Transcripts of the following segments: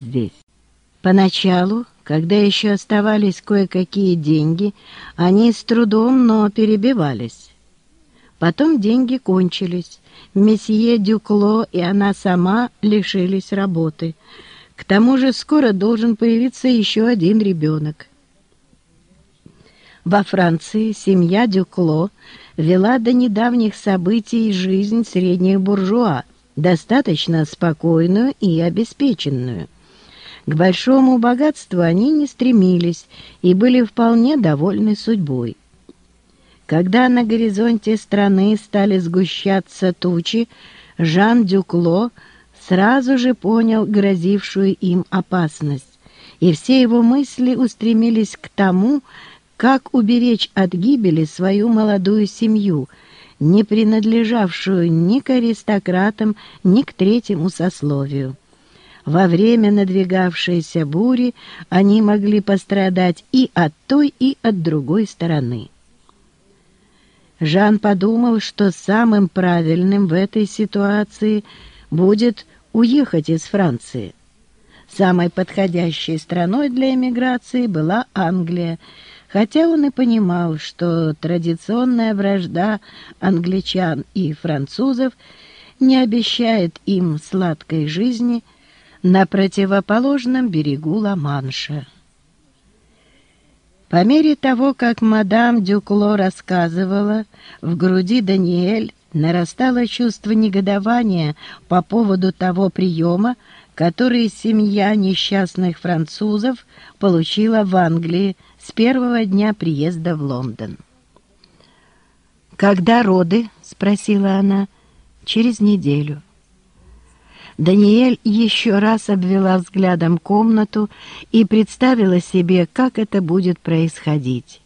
здесь. Поначалу, когда еще оставались кое-какие деньги, они с трудом, но перебивались. Потом деньги кончились. Месье Дюкло и она сама лишились работы. К тому же скоро должен появиться еще один ребенок. Во Франции семья Дюкло вела до недавних событий жизнь средних буржуа, достаточно спокойную и обеспеченную. К большому богатству они не стремились и были вполне довольны судьбой. Когда на горизонте страны стали сгущаться тучи, Жан Дюкло сразу же понял грозившую им опасность, и все его мысли устремились к тому, как уберечь от гибели свою молодую семью, не принадлежавшую ни к аристократам, ни к третьему сословию. Во время надвигавшейся бури они могли пострадать и от той, и от другой стороны. Жан подумал, что самым правильным в этой ситуации будет уехать из Франции. Самой подходящей страной для эмиграции была Англия, хотя он и понимал, что традиционная вражда англичан и французов не обещает им сладкой жизни – на противоположном берегу Ла-Манша. По мере того, как мадам Дюкло рассказывала, в груди Даниэль нарастало чувство негодования по поводу того приема, который семья несчастных французов получила в Англии с первого дня приезда в Лондон. «Когда роды?» — спросила она. «Через неделю». Даниэль еще раз обвела взглядом комнату и представила себе, как это будет происходить.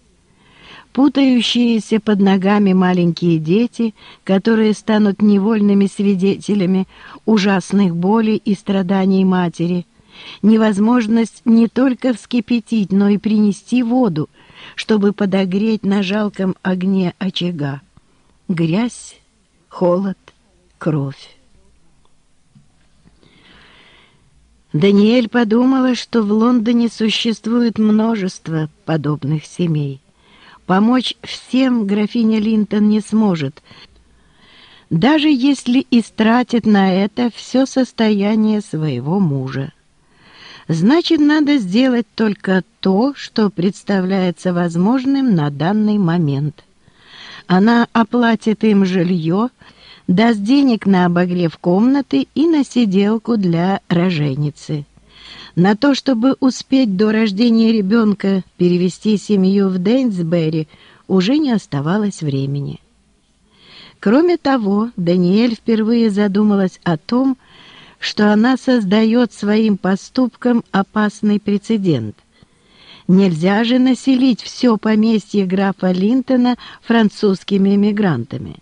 Путающиеся под ногами маленькие дети, которые станут невольными свидетелями ужасных болей и страданий матери, невозможность не только вскипятить, но и принести воду, чтобы подогреть на жалком огне очага. Грязь, холод, кровь. Даниэль подумала, что в Лондоне существует множество подобных семей. Помочь всем графиня Линтон не сможет, даже если истратит на это все состояние своего мужа. Значит, надо сделать только то, что представляется возможным на данный момент. Она оплатит им жилье, даст денег на обогрев комнаты и на сиделку для роженицы. На то, чтобы успеть до рождения ребенка перевести семью в Дейнсбери, уже не оставалось времени. Кроме того, Даниэль впервые задумалась о том, что она создает своим поступком опасный прецедент. Нельзя же населить все поместье графа Линтона французскими эмигрантами.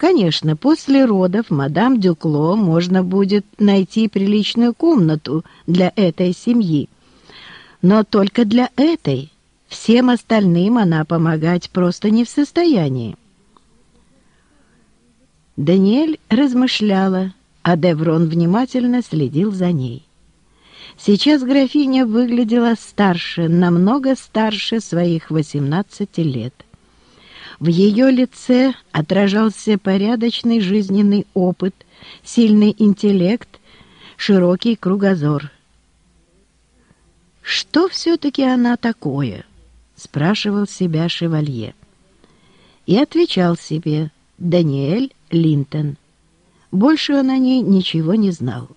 Конечно, после родов мадам Дюкло можно будет найти приличную комнату для этой семьи. Но только для этой. Всем остальным она помогать просто не в состоянии. Даниэль размышляла, а Деврон внимательно следил за ней. Сейчас графиня выглядела старше, намного старше своих 18 лет. В ее лице отражался порядочный жизненный опыт, сильный интеллект, широкий кругозор. «Что все-таки она такое?» — спрашивал себя шевалье. И отвечал себе «Даниэль Линтон». Больше он о ней ничего не знал.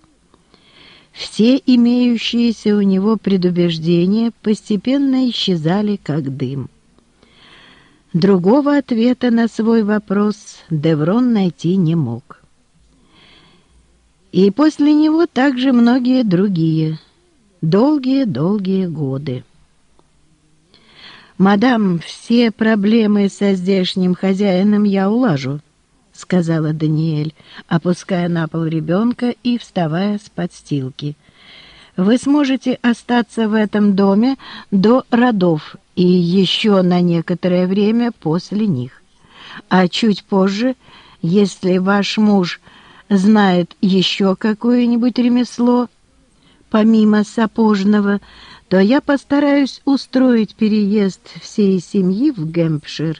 Все имеющиеся у него предубеждения постепенно исчезали, как дым. Другого ответа на свой вопрос Деврон найти не мог. И после него также многие другие, долгие-долгие годы. «Мадам, все проблемы со здешним хозяином я улажу», — сказала Даниэль, опуская на пол ребенка и вставая с подстилки. «Вы сможете остаться в этом доме до родов и еще на некоторое время после них. А чуть позже, если ваш муж знает еще какое-нибудь ремесло, помимо сапожного, то я постараюсь устроить переезд всей семьи в Гэмпшир